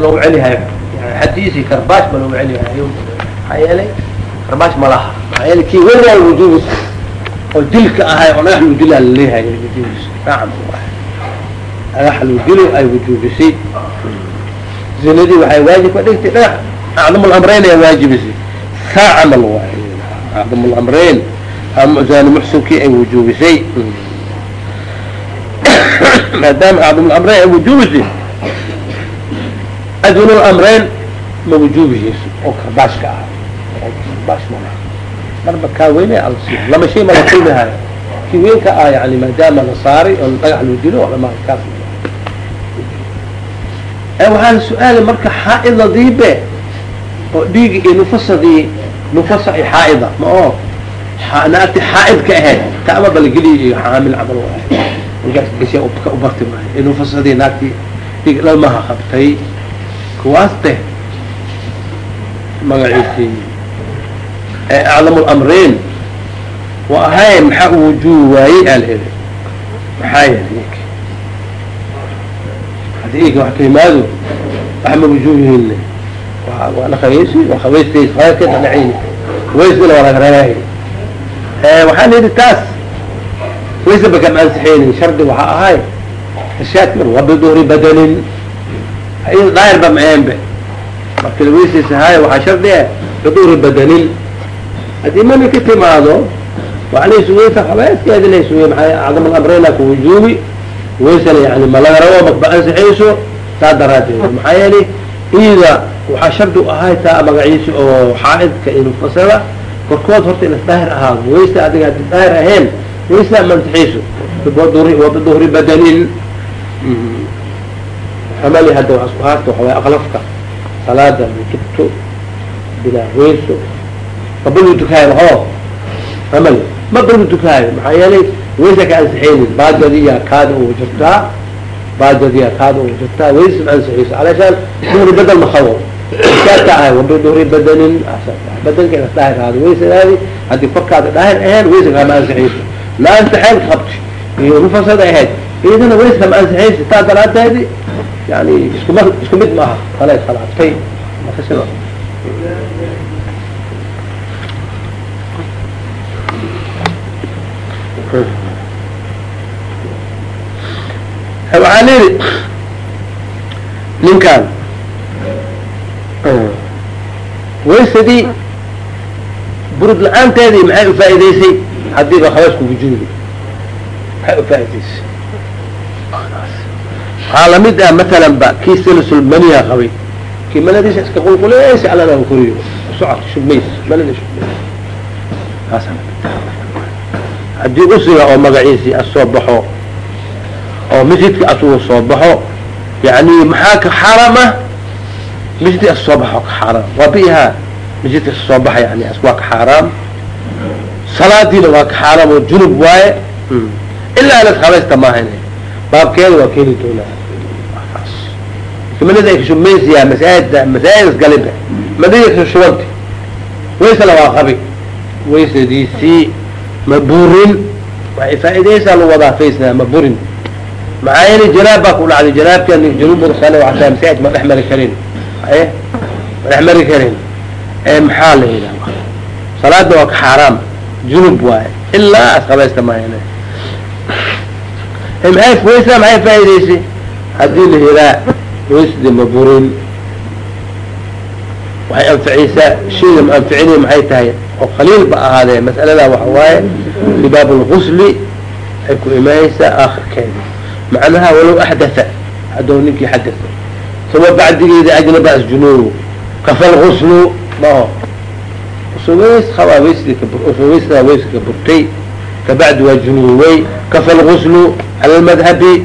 loogu celihayo xadiisi karbaash ba loogu celihayo maxaa yeelay karbaash ma laha maxaa yeelay kii weligaa wujuubis oo dilka ahay oo dhagax lagu dila la leeyahay wujuubis nacam dhagax lagu dilo ay wujuubisay zinadii waxay waajib ka dhigtay dhagax acdam lamreyn ay waajibisay saa camal waay acdam lamreyn zani muxsinkii ay wujuubisay maadaama acdam lamreyn ay wujuubisay adun lamreyn ma wujuubihiiso oo karbaashka ah ma marba kaa weyne lama shay mala kulmihayo kii weynka ah yani maadaama la saaray oo dhagax loo dilo kaas waxaa su'aala marka xaaid nadiibe oo dhiigi iyo nufasadii nufasa xaaida ma oo naagti xaaid ka ahayd ta ama balgeliy iyo xaamil camal waay markaas gasha ubarti maayo iyo nufasadii naagtii dhiig dhalmaha qabtay kuwaas de magaciisii aclam lamreyn wa ahay maxaa u wujubi waayey alheli maxaa yeelay haddii ika wax ka yimaado wax ma wujubihin waana khaweysi waa khaweystays khayrkeeda dhacayn khaweyskana waa reebay waxaan yidhi taas. Waysaba kama ansixeynin shardi waxaa ahay. Ishaad mar waa biduhri iyada daahir ba maeenbe marka laweysaysa haayo waxaa shardi ah biduhri badanin haddii mani ka timaado waa laysuweysa khaweyskeedi laysuwey maaa acdam alamreyna ku wujubi waysana yani ma laga rabo makba ansixayso taa daraadeed maxaa yeelay iyada waxaa shardi u ahay taa magaciisi oo xaaidka iyo nufasada korkood horta inas daahir ahaado waysa adiga haddii daahir ahayn waysa ma ansixayso wa biduhri badanin amali hadda waa isku haasta waxa way aqlafka salaada mutugto bilaa weyso mabalu tukaayo maho amali mabalu tukaayo maxaa yeelay waysa ka ansixaynin baajadiya kaada ugu jirtaa baajadiya kaada ugu jirtaa waysa ma ansixayso alashaan duhri badel makawo kaadka ahay wabiduhri badanin badanka inas daahir ahaado waysadaadi haddii korkaada daahir ahayn waysa kama ansixayso la ansixeen qabti iyo nufasada ahayd iyadana waysa kama ansixayso taa daraadeedi yani iskuma isku mid maaha kala iskhilaabtay marka waxaan idhi ninkan waysadii burud la'aanteedii maxay ufaa'idaysay hadiiba khabaas kugu juudi maxay ufaa'idaysay waxaa la mid ah matalan ba kii silisulmaniya qabay. Kii maladiisa iska qulqulaysa alana koriyo. Socod shubmays malada shubmays. Haddii usiga oo magaciisii asoo baxo oo masjidka asugu soo baxo yani maxaa ka xaaraam ah masjidka as soo baxo ka xaaraam waa biha masjidka as soo baxa yani as waa ka xaaraam. Salaadiina waa ka xaaraam oo junub waaye. Ilaa anas habaysta maahan baabkeeda waa keeni doonaa manada ay kashumaysiyaa masaajida masaajid galiba madina kashubanti waysana waa qabi waysadiisii ma burin waxay faa'iidaysaa lagu wadaa faysna ma burin maxaa yeelay janaab baa ku dhacday janaabkan junuubsana wataa masaajid ma dhex mari karin aye ma dhex mari karin ee maxaa la yidhaha salaada waa ka xaaraam junub waaye ilaa as qabaysta maayane maay waysa maxay waysdi ma burin waxay anficaysaa shayda ma anficina maxay tahay oo qaliil ahaadee mas'alada waxa waaye fi baab lgusli ay ku imaanaysaa aakhirkeeda macnaha walow axdatha haddou ninkii xadatha uma bacdigeeda ajnaba asjunuubu kafa maho usuways habaa burtay kabacdi waa junuubay kafa cala lmadhabi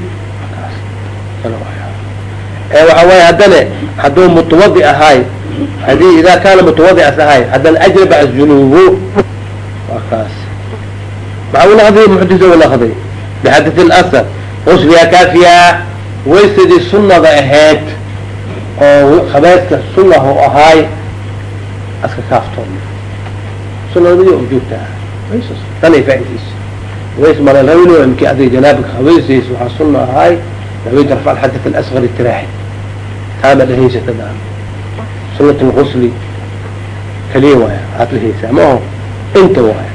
waxa waaye haddana hadduu mutawadi ahaay haddii idaa kaana mutawadias ahaay haddana ajnaba asjunuubu waa kaas. Maxaa ulaqday muxdisa ulaqday bixadati lasar usliyaa kaafiyaa waysadii sunada ahayd oo khabeeska sunahu ahaay aska kaaftoon. Sunadii oo joogta? Ah tanay faaidaysa ways malelhawlo imkii adig janaabka haweysaysa waxaa suna ahaay haweenka rafع الxadaث الأصغر الtiraaxi taama dhahaysata maa sunat lgusli kaliya waaya aad lahaysaa ma aho inta waaya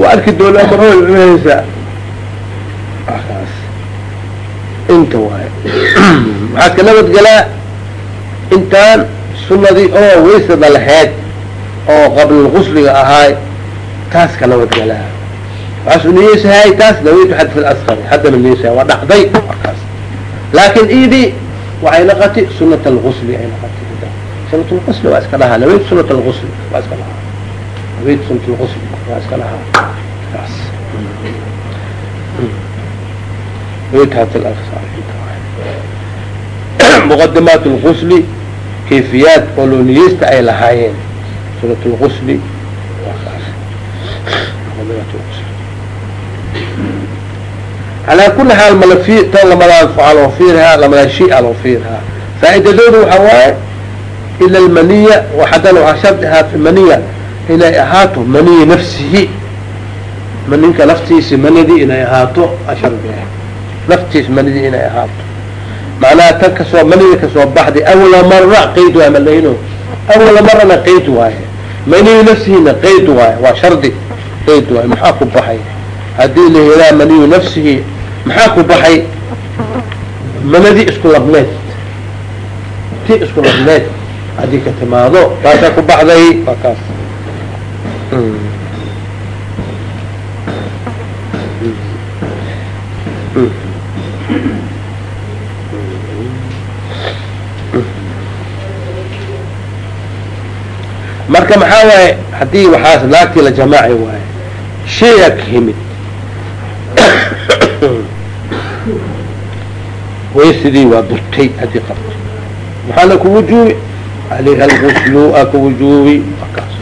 waa arki doona marhooy cunahaysaa kaas inta waaya waxaad ka nabadgelaa intaan sunadii oo waysada lahayd oo qabla gusliga ahaay taas ka nabadgelaa waxaasu niyeysahay taas nawaytu xad fi lasqari haddana niyeysahay waa dhacday markaas. Laakin idii waxay naqati sunat algusli ay naqati sunat lgusli waa iska dhahaa. Nawaytu sunat algusli waa iska dhahaa. Nawaytu sunat lgusli waa iska dhahaa. Kaas muqadimaat lgusli kayfiyaad oo niyeysta ay lahaayeen. Sunat lgusli waa kaas muqadimaat lgusli calaa kuli xaal malafi tan lamadaa waxaa fiirhaa lamadaa shia loo fiirhaa faaidadoodu waxa waaye ila almaniya haddana waxaa shardi fi maniya inay ahaato maniya nafsihi. Maninka naftiisi manidii inay ahaato ashardi naftiis manidii inay ahaato. Macnaha tan ka soo manida ka soo baxday awala mara qayd waay malahino awala marana qayd waaye. Maniyu nafsihina qayd waaye waa shardi. Qayd waaye maxaa ku baxay? Haddii la helaa maniyu nafsihi maxaa ku baxay? Manadii isku labneed. Ti isku labneed. Haddii ka timaado taasaa ku baxday. Waa kaas marka maxaa waaye? Haddii waxaas naagtii la jamaaci waaye shaya ka himid waysidii waa durtay haddii qabto maxaana ku wujuubi alayha alguslu a ku wujuubi kaas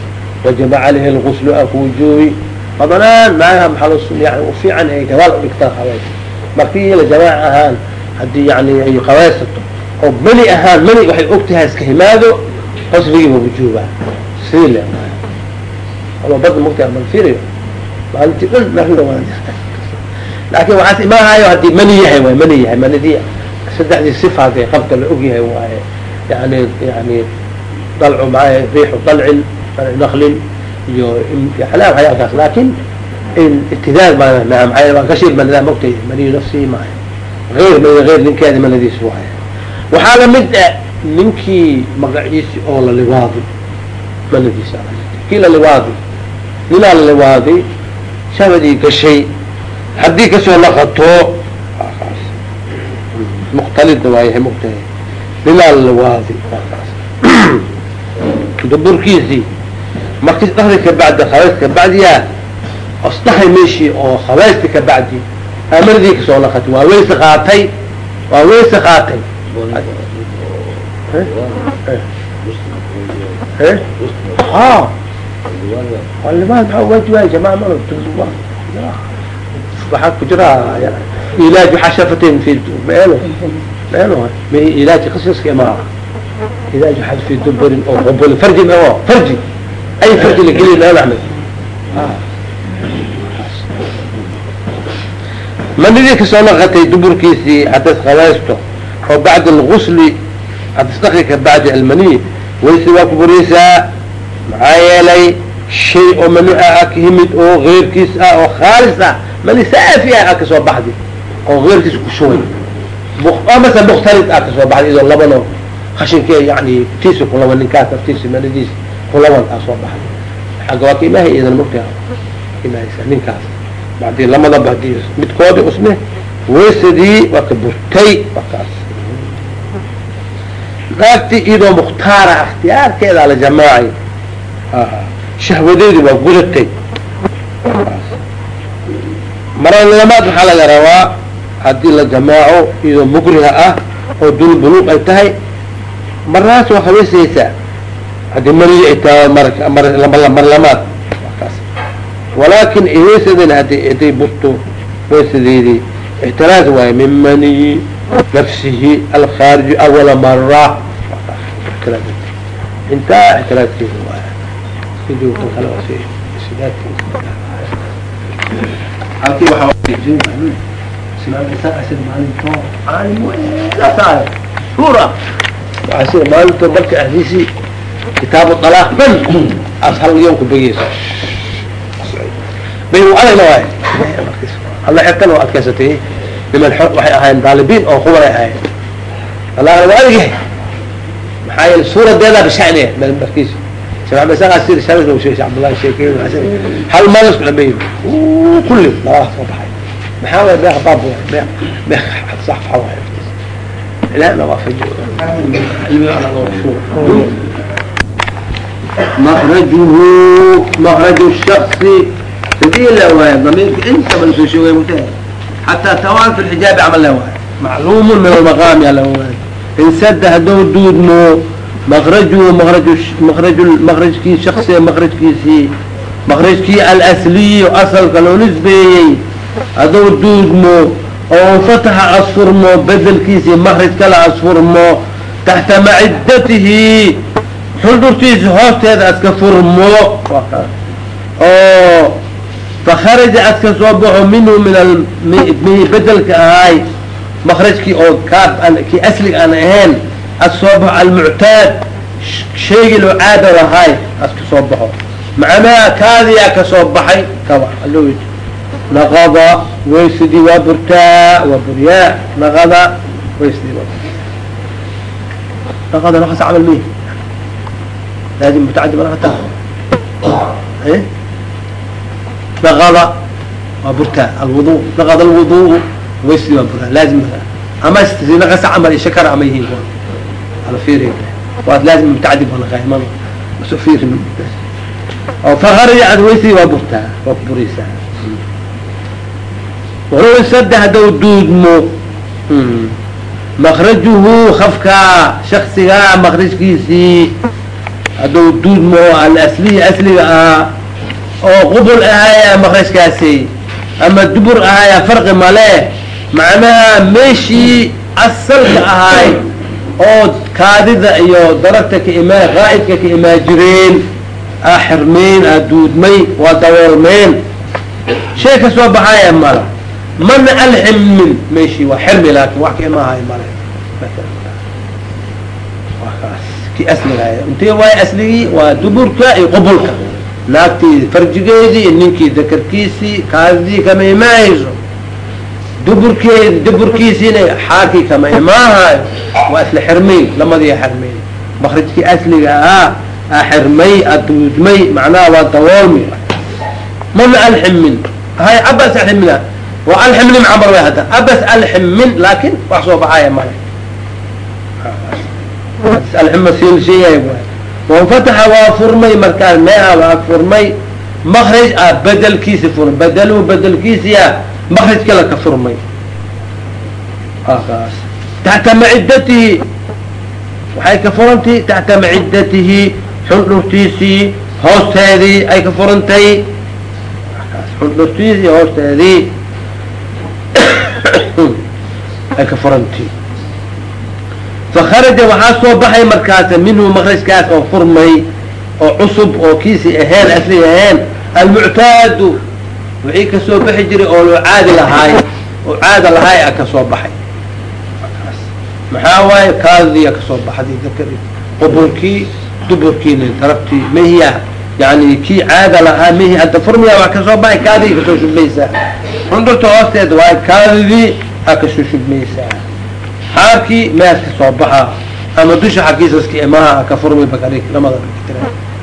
wajaba alayha alguslu a ku wujuubi badanaan naagaha maxaa lo yani ufiican ay gadaal udhigtaan hawees markii la jamaac ahaan haddii yani ay qabaysato oo mani ahaan mani waxay og tahay iska himaado qasrigii waa wujuuba sidii le ama badda mugta malfiriyo maalintii dhan naga waa laakin waxaas imaahayo haddii mani yahay waay mani yahay manidii saddexdii sifaat ee qabka la og yahay waaye yani yani dalcu maaa riixu dalcin naklin iyo ala waxyaalkaas laakin itidaal ma maa waa kashir manidaa mogtay maniyu nafsihi maayo ayr mani ayr ninkeedi manadiis waaye waxaa la mid ah ninkii magaciisi oo la liwaadi manadiisa kii la liwaadi ninaa la liwaadi shabadii gashay haddii ka soo naqato kaas mukhtalida waayahay mogtahay ninaa la liwaadi kaas daburkiisii markis dhahdi kabacdi khabayst kabacdiya asdahay meeshii oo khabaysti kabacdi amanadii ka soo naqatay waa weyse qaatay waa weyse qaatay. Malo waxaa ku jira ilaaju xashafatin fi meelo meelo ilaaj qasiska imaa ilaaju xad fi dubarin oo qubul farji oo farji. Ay farji la geliy meel axmed manidii ka soo naqatay duburkiisii haddaad qabaysto oo bacda algusli haddas dhaqi ka bacdi almaniy wayse waa ku buraysaa? Maxaa yeelay shay oo mani ah ka yimid oo keyrkiis ah oo khaalis ah mani saafi ah ka soo baxday oo keyrkiis ku shubay mase mukhtalid ah ka soo baxday idoo labano khashinkee yani tiisa kulaban ninkaas naftiisa manidiis kulaban ah soo baxday xagga waa ka imahay idan mogtaha imahaysa ninkaas bacdii lamadaba haddii midkoodi usne waysadii waa ka burtay waa kaas naagti iyadoo mukhtaara ikhtiyaarkeeda la jamaacay shahwadeedi waa gudatay maralamaad waxaa laga rabaa haddii la jamaaco iyadoo mukriha ah oo dul buluuq ay tahay. Marnaas waa habeysaysaa haddii mariyi ay tahay kaas walaakin waysadeen hadi haday burto waysadeedii ixtiraaz waaye min nafsihi alkhaariji awala mara intaa ixtiraazkeeda maalinto marka ahdiisii kitaabu dalaaq dhan as hal yoom ku begeyso bayuadayna waay alla xertan oo adkaysatay niman waxay ahaayeen daalibiin oo qubanay ahaayeen allahna waa adag yahay maxaa yeele suuradeedaa bishacniya markiis sheekh axmed isaaq asir shabis u sheekh cabdullahi sheekey hal meel isku dhameeyo kulli labadaas soo baxay maxaa waay beeq baab waay beeq beeq sax waxa waay ilahna waafajiyo مخرجه مخرج الشخص سبيل له ضمير انت من سوشي متهم حتى توان في الحجاب عمل له معلوم من المقام يا له ان سد هدو دود مو mrajhu mraj mrajkii shaksiga mrajkiisii mkrajkii alsliyi asalka loo nisbeeyey haduu duudmo oo fataxa asfurmo bedelkiisii makraj kala asfurmo taxta macidatihi xuldhurtiisa hoosteeda aska furmo oo fakharaja aska soo baxo minhu min bedelka ahay makrajkii oo k ki asliga aan ahayn aska soo baxo almuctaad shaygii loo caada lahaay aska soo baxo macnaha kaadiyaa ka soo baxay kaba alo naqada waysidii waa burtaa waa buryaa naqada waysidii waa naqada naqas camal mihi لازم متعدي مرغتها ايه نغض وبركاء الوضوء نغض الوضوء ويسلي وبركاء لازم اما استزي نغس عمل شكر اما يهين على فيري وقت لازم متعدي بنا غايمان بس فير من او فخرج عن ويسلي وبركاء وبريسا ولو سد هذا الدود مو مخرجه خفكا شخصها مخرج كيسي hadduu duudmo alaslihi asliga ahaa oo qubul ahaya makrajkaasi ama dubur ahaya farqi male macnaha meeshii asalka ahaay oo kaadida iyo daragta ka imaa qaa'idka ka imaa jireen aa xirmeen aa duudmay waa dawoolmeen shay ka soo baxaya mala mana alximmin meeshii waa xirmi laakin wax ka imaahay male intee waay asligii? Waa duburka iyo qubulka. Naagtii farjigeedii ninkii dakarkiisii kaadidii kama imaahayso duburkeedi duburkiisiina xaakii kama imaahayo waa isla xirmayn lamadii xirmayn makrajkii asliga ahaa a xirmay aduudmay macnaha waa dawoolmi mana alximin hay abas alximina waa alximnin camar way hadda. Abas alximin laakin wax soo baxaya male alximasiilsheeyahay wanfataxa waa furmay markaas meeha waa furmay. Makraj a bedelkiisi furmay bedelu bedelkiisiya makraj kale ka furmay. Taxta macidatihi waxay ka furantay taxta macidatihi xundhurtiisii hoosteedii ay ka furantay. Xundhurtiisii hoosteedii ay ka furantay. Fakaraja waxaa soo baxay markaas minhu makrajkaas oo furmay oo cusub oo kiisii ahayn asli ahayn almuctaadu wixii ka soo baxi jiray oo loo caadi lahaay oo caada lahaay a ka soo baxay. Maxaa waaye kaadiya ka soo baxday qubulkii duburkiina tarabtii mehiya yani kii caada lahaa mehi hadda furmiya wax ka soo baxay kaadii ka soo shubmaysaa. Xundurta hoosteed waaye kaadidii a ka soo shubmaysaa. Xaarkii mees ka soo baxa ama dusha xaggiisaska imaha aka furmay bakari lamada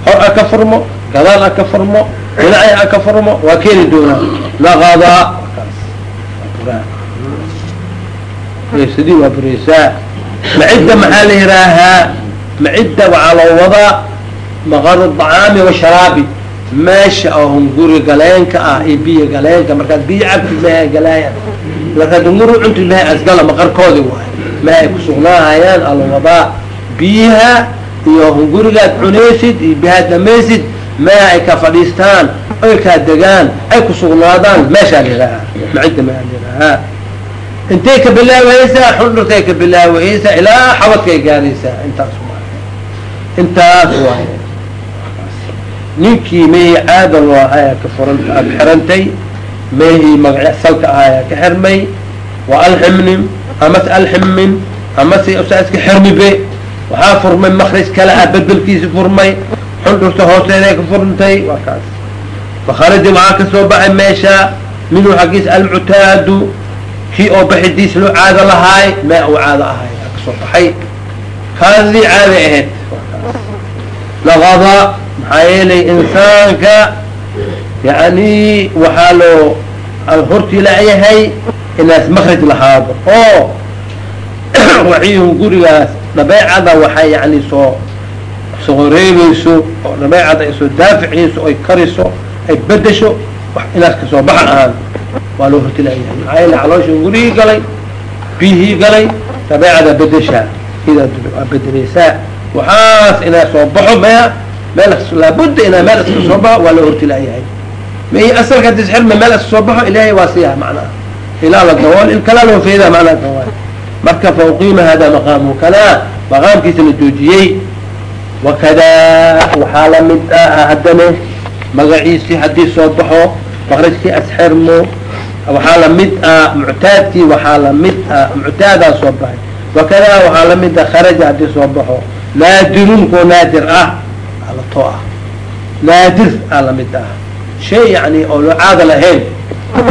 hor aka furmo gadaal aka furmo dhinaci aka furmo waa keeni doonaa naqada sidii waa bureysaa macidda maxaa la yihaahaa macidda waxaa loo wadaa maqaru dacaami washaraabi meesha oo hunguri galeenka ah iyo biyo galeenka markaad biyo cabti maha galaaya markaad hunguri cunti maha asgala maqarkoodi waay ma ay kusugnaahayaan alwadaa biyaha iyo hungurigaad cunaysid iyo biyahaad dhamaysid maa ay ka fadhiistaan oy kaa degaan ay kusugnaadaan meeshaa lilahaa macidda maa lilahaa intay ka bilaawaysaa xundhurtay ka bilaawaysaa ilaa xabadkay gaaraysaa intaas intaas waay ninkii mehi caada loo ahayaa ka furan aad xirantay mehi magac salka ahayaa ka xirmay waa alximnim amas alximin ama si usaa iska xirmibe waxaa furmay makraj kale ah bedelkiisi furmay xundhurta hoosteeday ka furntay waa kaas. Fakaraja waxaa ka soo baxay meesha minhu xaggiis almuctaadu kii oo baxidiis loo caado lahaay mee u caado ahay ka soo baxay. Kaadii caada ahayd. Laqada maxaa yeelay insaanka yani waxaa loo hortii layahay inaas makraj lahaado oo waxiyuhu gurigaas dhabeecada waxay yani soo soo reebayso oo dhabeecada ay soo daaficayso oy kariso ay bedesho inaas ka soo baxa ahaan. Waa loo horti layahay maxaa yeele caloosha gurigii galay biyihii galay dhabeecada bedeshaa idaa bedeleysaa waxaas inaa soo baxo maya meel laabudda inaa meel iska soo baxo waa loo horti layahay may asalka hadis xirma meel iska soo baxo ilaahay waa siyaa macnaha ilaa la dawool il kalaa loo feedaa macnaha kawaay marka fauqiima hada maqaamu kalaa maqaamkiisa la joojiyey wakadaa waxaa la mid ah haddana magaciisii haddii soo baxo makrajkii asxirmo waxaa la mid ah muctaadkii waxaa la mid ah muctaadaa soo baxay wakadaa waxaa la mid ah kharaja haddii soo baxo naadirun koo naadir ah alatoo ah naadir aa la mid ah shay yani oo loo caada lahayn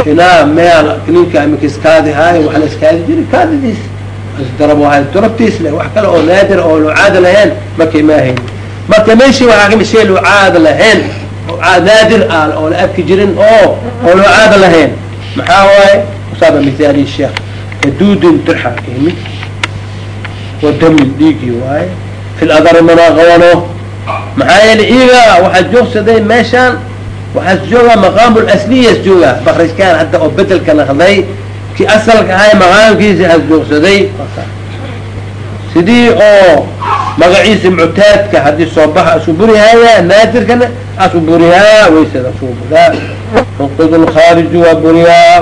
inaa meel ninka makaskaadi haayo wax la iskaadi jiri kaadidiis darabo hay darabtiis le wax kale oo naadir oo loo caada lahayn markay maahayn marka meeshii waxaa ka mid shay loo caada lahayn naadir ah oo la arki jirin oo oo loo caada lahayn. Maxaa waaye? Usaaba misaali sheekh kaduudin dirxa kayimid wadamin dhiigii waaye. Fi ladari manaqawano maxaa yeelay iyaga waxaa joogsaday meeshaan waxaas joogaa maqaamu lasniyas joogaa bakrajkaan hadda oo bedelka naqday. Ki asalka ahay maqaamkiisi as joogsaday. Sidii oo magaciisa muctaadka haddii soo baxa asu burihaaya naadirkana asu burihaa waysada asu buraa nqid lkhaariju waa buriyaa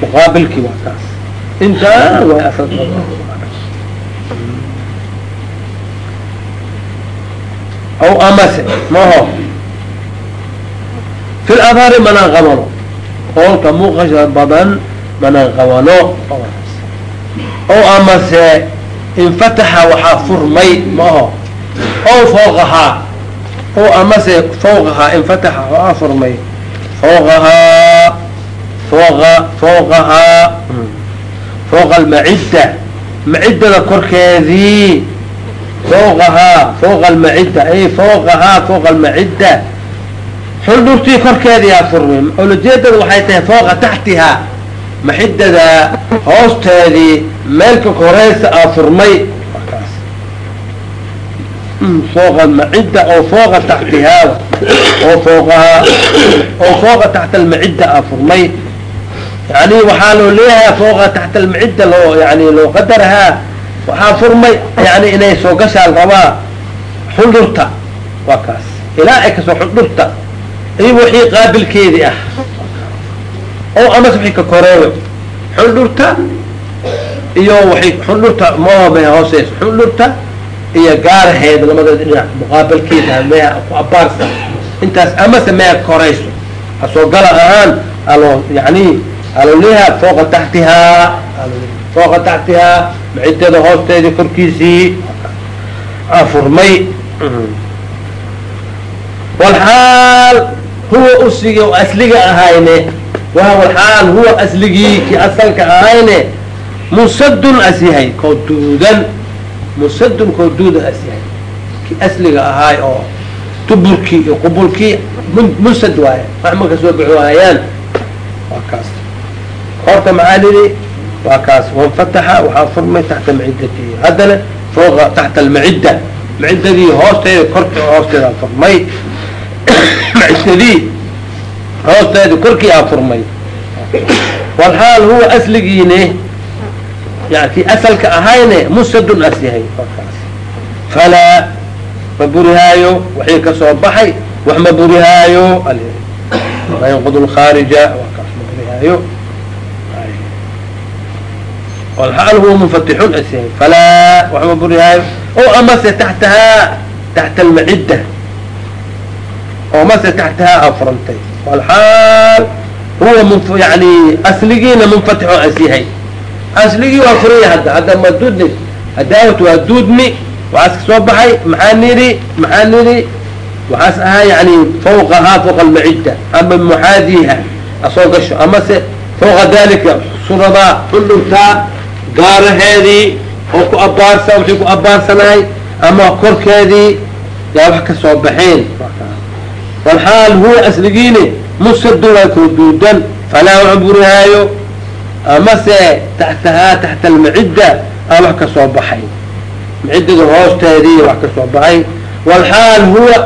muqaabilkii waa kaas intaa way asal aw amase maho fi ladhari manaan qabano. Qoolka muuqasha badan manaan qabano. Aw amase infataxa waxaa furmay maho ow fooqahaa ow amase fawqahaa infataxa waxaa furmay. Fawqahaa fooqa fawqahaa fooqa almacidda maciddada korkeedii fawqahaa fawqa almacidda ay fawqahaa fawqa almacidda xuldhurtii korkeediyaa furmay. Ulajeedada waxay tahay fooqa taxtihaa maxidada hoosteedii meelka koreysa aa furmay fooqa almacidda oo fooqa taxtihaa oo fooqahaa oo fooqa taxta almacidda aa furmay. Yani waxaa loo leeyahay fooqa taxta almacidda loo yani loo qadarahaa waxaa furmay yani inay soo gashaan rabaa xuldhurta. Waa kaas. Ilaa ay ka soo xuldhurta. Iyo wixii qaabilkeedii ah oo amas wixii ka koreeyo xuldhurta iyo waay xuldhurta maome hooseys xuldhurta iyo gaaraheed labadeed dhinac muqaabalkeeda mea ku abaarsa intaas amase mea korayso asoo gala ahaan aloo yani aloo leeyaha fooqa taxtihaa fooqa taxtihaa macidada hoosteedii korkiisii afurmay walxaal huwa usigi o asliga ahayne wahwalxaal huwa asligii asalka ahayne musadun as yahay koo duudan musadun koo duudan as yahay ki asliga ahaay oo duburkii iyo qubulkii musad waaye wax ma ka soo bixi waayaan waa kaas horta maxaa waa kaas wanfataxa waxaa furmay taxta maciddati haddana fooqa taxta almacidda maciddadii hoosteeda korka hoosteeda furmay maciddadii hoosteedi korkii aa furmay. Walaal huwa asligiine yan kii asalka ahayne musadun as yahay falaa ma burihaayo waxii ka soo baxay wax ma burihaayo ynqud lkhaarija maburihaayo walaal huwa munfatixun as yahay falaa wax ma burihaayo. Oo amase taxtahaa taxta almacidda. Oo mase taxtahaa aa furantay alaal huwa yani asligiina munfatix oo asyahay asligii waa furaya hadda hadda madudni hadaawat waa duudmi waxaas ka soo baxay maxaa niri maxaa niri waxaas ahaa yani fawqahaa fawqa almacida ama muxaadiiha asoo gasho amase fawqa dalika suradaa xudhuntaa gaaraheedii oo ku abaarsa wixii ku abaarsanahay ama korkeedii yaa wax ka soo baxeen walxaal huwa asligiini musadu waa kooduudan falaa ucburihaayo amase taxtahaa taxta almacidda aa wax ka soo baxay maciddada hoosteedii wax ka soo baxay walxaal huwa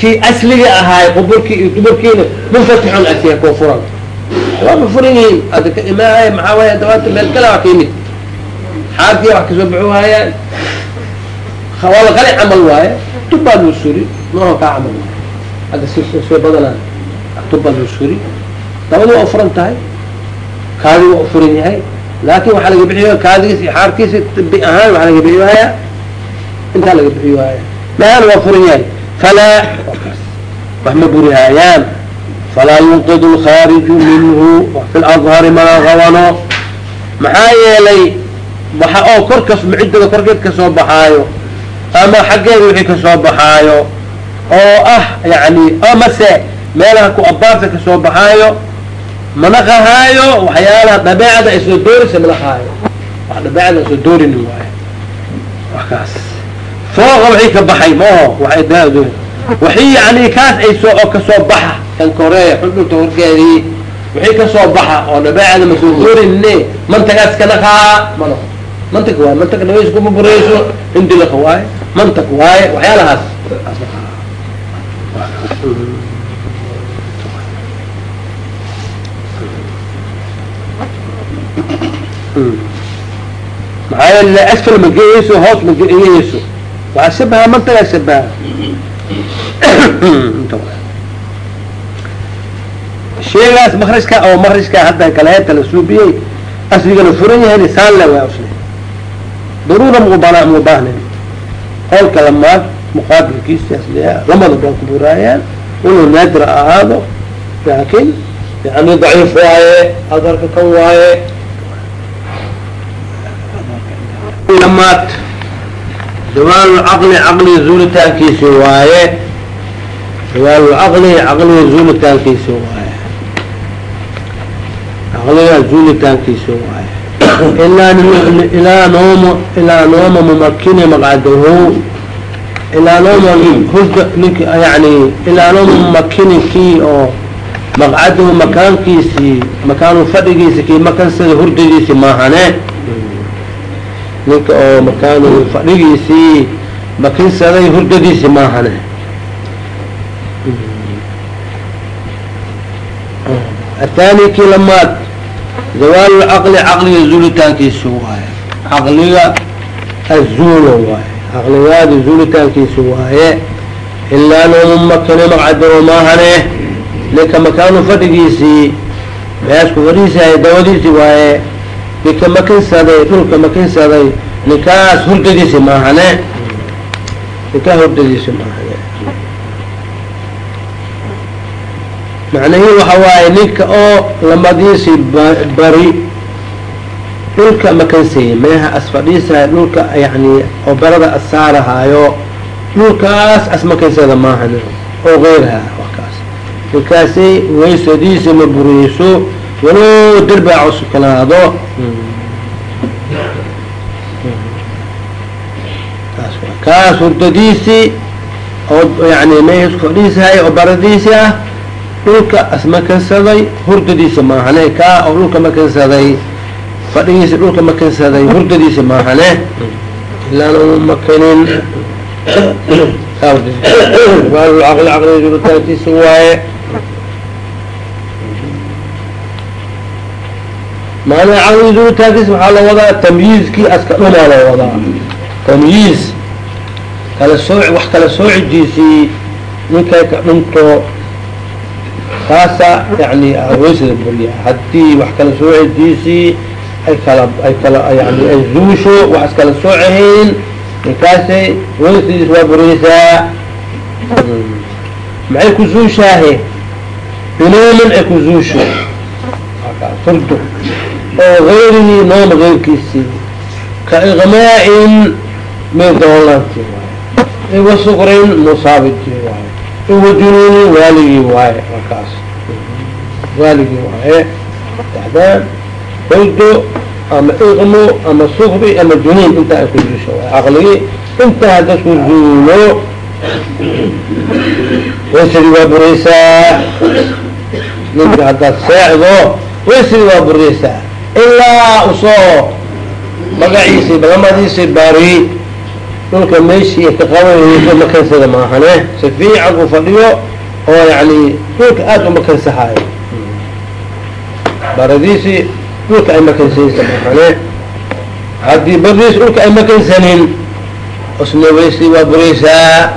kii asliga ahaay quburkii iyo duburkiina munfatixun asiya koo furan waama furan ada ka imaahaya maxaa waaya dawaanta meel kala waa ka yimid wax ka soo baxu haayaan wala qali camal waaye tubbaa loo suri kaa camal waaye si soo badanaa tubbaa loo suri? Dabadi waa ufuran tahay? Kaadi waa ufuran yahay? Laakin waxaa laga bixiy kaadigiis iyo xaarkiisa bi ahaan waxaa laga bixiy haya intaa laga bixiy haya maaan waa furan yahay. Falaa wax ma burihaayaan falaa yunqid lkhaariju minhu fi ladhari mana qabano maxaa yeelay waxa oo korkas maciddada korkeed ka soo baxaayo ama xaggeeda wixii ka soo baxaayo oo ah yani amase meelaha ku abaarta ka soo baxaayo manaqahaayo waxyaalaha dabeecada ay doorisa manaqahaayo wax dabeecada ay soo doorinin waayo. Wax kaas. Fooqa waxii ka baxay maho waxay daado waxii yani kaas ay soo oo ka soo baxa kan koreeya xudhunta horkeedii wixii ka soo baxa oo dabeecada ma soo doorinine mantagaas ka naqaa ma naqo mantag waaye mantag dhaweys kuma burayso indilaka waaye mantag waaye waxyaalahaas maxaa yeele asfal ma geeyeyso hoos ma geeyeyso? Waxaa shabaha mantagaa shabaha. Sheegaas makrajka oo makrajka hadda kaleeta la suubiyey asligana furan yahay lisaan le usle daruura mubana mubahnin qolka lamaad muqaabilkiisa asliya lamada baan ku buraayaan inuu naadir ahaado laakin yani daciif waaye adarka kan waaye lamaad caqliga zuulitaankiisi waaye zawaalulcaqli caqliga zuulitaankiisi waaye caqliga zuulitaankiisi waaye ilaa ilaa nooma ilaa nooma mumakini maqcadahu ilaa nooma hurda nink yani ilaa nooma mumakini kii oo maqcadahu makaankiisii makaanu fadhigiisi kii makansada hurdadiisi maahane? Ninka oo makaanu fadhigiisii makinsaday hurdadiisi maahane? Athani kii lamaad zawaalu lcaqli caqliga zuulitaankiisi waaye. Caqliga azuulo waaye caqligaada zuulitaankiisi waaye ilaa nomumakine maqcadoo maahane ninka makaanu fadhigiisii meesku fadhiisahay dawadiisi waaye ninka makinsaday dhulka makinsaday ninkaas hurdadiisi maahane. Ninkaa hurdadiisi maahane. Macnahii waxa waaye ninka oo lamadiisi bari dhulka makansaya meeha asfadhiisahay dhulka yani oo barada asaarahaayo dhulkaas asmakansada maahane oo geyraha wakaas ninkaasi waysadiisi ma buriyeyso walow derbaa cuskanaado kaas hurdadiisii oo yani meeha isku fadhiisahay oo baradiisi ah dhulka asmakansaday hurdadiisi maahane kaa oo dhulka makansaday fadhigiisi dhulka makansaday hurdadiisi maahane ilaan uma makanin caqli caqli juritaankiisa waaye. Maanaa caqli juritaankiisa waxaa la wadaa tamyiizkii aska dhumaa la wadaa. Tamyiiz. Kala sooc wax kala soocidiisii ninkay ka dhunto. Kaasa yani weysada buriya haddii wax kala soocidiisii ay kala ay kala yani ay zuusho wax iskala soocahayn ninkaasay weysadiis waa buriyeysaa maxay ku zuushaahe? Binoomin ay ku zuusho. Hurdo oo غayrihi noom غayrkiisii ka iqmaa'in midoolanti waay iwa sukrin musaabidkii waaye. Iwa junuunin waaligii waaye markaas. Waaligii waaye. Daxdaan hurdo ama iqmo ama sukri ama junuun intaa ay ku jusho waay caqligii intaa hadda ku zuulo waysadii waa buraysaa ninka haddaad seexdo waysadii waa buraysaa ilaa u soo magaciisii balamadiisii baari dhulka meeshii ka qabanayso makansada maahane si fiican u fadhiyo oo yani dhulka aada umakansahayo baradiisii dhulka ay makansaysa maahane haddii bardiisi dhulka ay makansanin usna waysii waa buraysaa.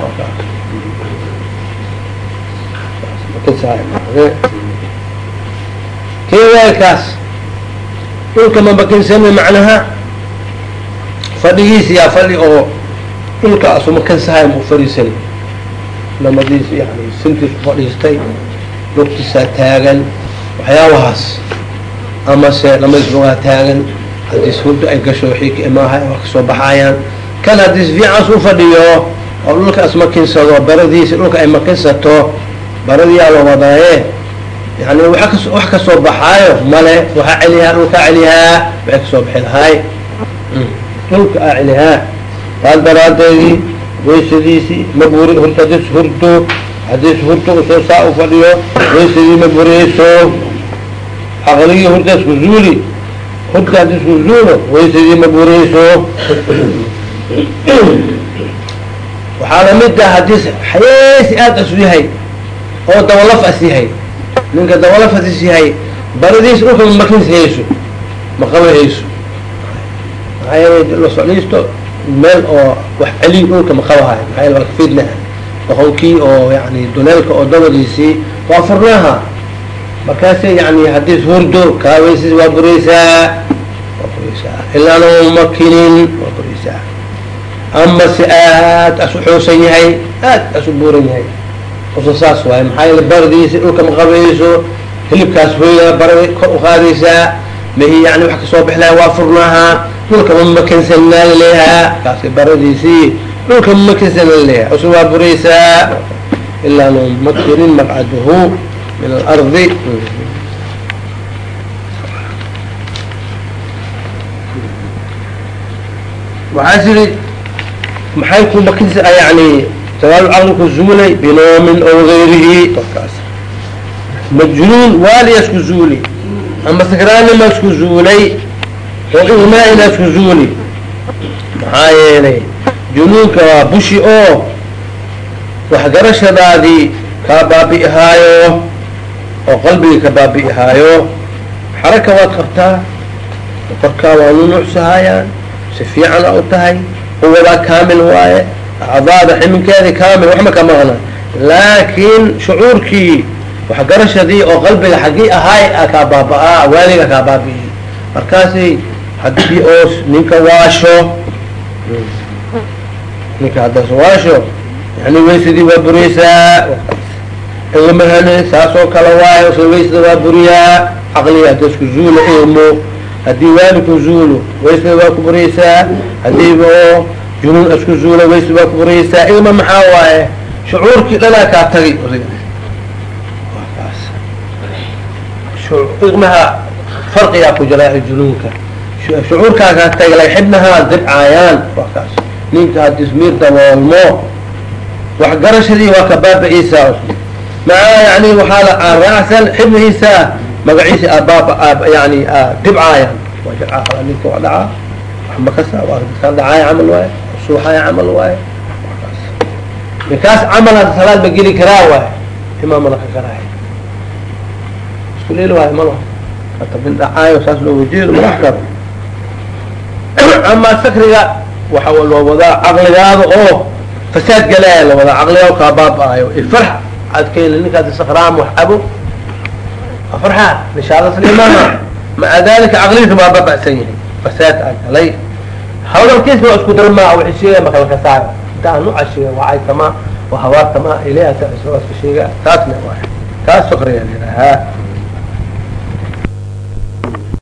Weelkaas dhulka ma makansanin macnaha? Fadhigiisi yaa fadhi oo dhulka asu makansahay mu fadhiisan. Lamadiis yani sintiis fadhiistay lugtiisaa taagan waxyaabahaas amase lamadiis lugaa taagan. Haddii hurda ay gasho wixii ka imaahay waa ka soo baxayaan kan haddii fiicaas u fadhiyo oo dhulka as makinsado baradiisi dhulka ay makinsato baradiyaa la wadaaye yani wa kas wax ka soo baxaayo male waxaa celihaa dhulkaa celihaa waxay ka soo bixi lahaay. Dhulka aa celihaa taas daraadeedii waysadiisii ma buri hurta hadis hurdo hadis hurto u soo saa u fadhiyo waysadii ma bureyso caqligii hurdaas ku zuuli hurta hadis ku zuulo waysadii ma bureyso waxaa la mid ah hadis xayeesi aada asu yahay oo dawalaf as yahay ninka dawalaf as yahay baradiis dhulka ma makinshayso ma qabahayso maxaa yeelay la socdaysto meel oo wax celiy dhulka ma qabahayo maxaa yeele waa kafidnaha doqonkii oo yani duleelka oo dabadiisii waa furnaha markaase yani haddii hurdo kaaweysis waa bureysaa waa bureysaa ilaana makinin waa bureysaa ama si aad asu xoosan yahay aad asu buuran yahay. Usa saas waaye maxaa yeele baradiisi dhulka ma qabayso hilibkaas hoyda barada kor uqaadaysaa mahi yani wax ka soo bixlaha waa furnaha dhulka ma makansanaa laleeyahaa kaasi baradiisii dhulka ma makansan laleeyaha usa waa bureysaa ilaa numakinin maqcaduhu min alardi waxaa tiri maxay ku makinsa yani caqli ku zuulay binoomin oo gayrihi markaas majnuun waaliya isku zuuli ama sakraanima isku zuulay oo igmaa-ina isku zuuli maxaa yeelay junuunka waa bushi oo waxgarashadaadii kaa baabi'ihaayo oo qalbigii ka baabi'ihaayo xaraka waad qabtaa korkaa waa nunuucsahayaan si fiican a u tahay quwadaa kaamil waaye acdaada ximinkeedii kaamil waxma ka maqna. Laakiin shucuurkii waxgarashadii oo qalbiga xaggii ahaay a kaa baaba-aa waaliga kaa baabi'i markaasi haddii oo ninka waasho ninka haddaas waasho yani waysadii waa buriyeysaa ilmahane saas oo kale waayo so waysada waa buriyaa. Caqliga hadda isku zuulo ilmo haddii waali ku zuulo waysada waa ku buriyeysaa hadiiba oo junuun isku zuulo waysada waa ku buriyeysaa ilma maxaa waaye? Shucuurkii dhanaa kaa tagay ilmaha farqigaa ku jira junuunka. Shucuurkaa kaa tagay xibnahaa dibcaayaan waa kaas. Ninka haddii ismiir daboolmo waxgarashadii waa ka baaba-iisaa maca yani waxaa la raacsan xibnihiisa magaciisa abaaba yani dibcaaya ninka waa dhacaaya camal waaye suuxaaya camal waaye ninkaas camal salaad ma geli karaa waaye imaama laka karaay isku leeli waayo malo hata bin dhacaayo saas loo wajeedo ma wax karo amaa sakriga waxa loo wadaa caqligaada oo fasaad galaya la wadaa caqligaa kaa baaba-ayo ifarx adkayna ninkaas sakraam wax cabo. Afarxa nishaadaslimaha maca dalika caqligiisa waa baba'san yahay. Fasaad a galay hawdalkiisa waa isku darmaa waxay sheegaya makala ka saara intaa nuca sheega wacay tama waa hawaar tama ilaha ta iska sheega taasna waa taas sakriga la yidhaahaa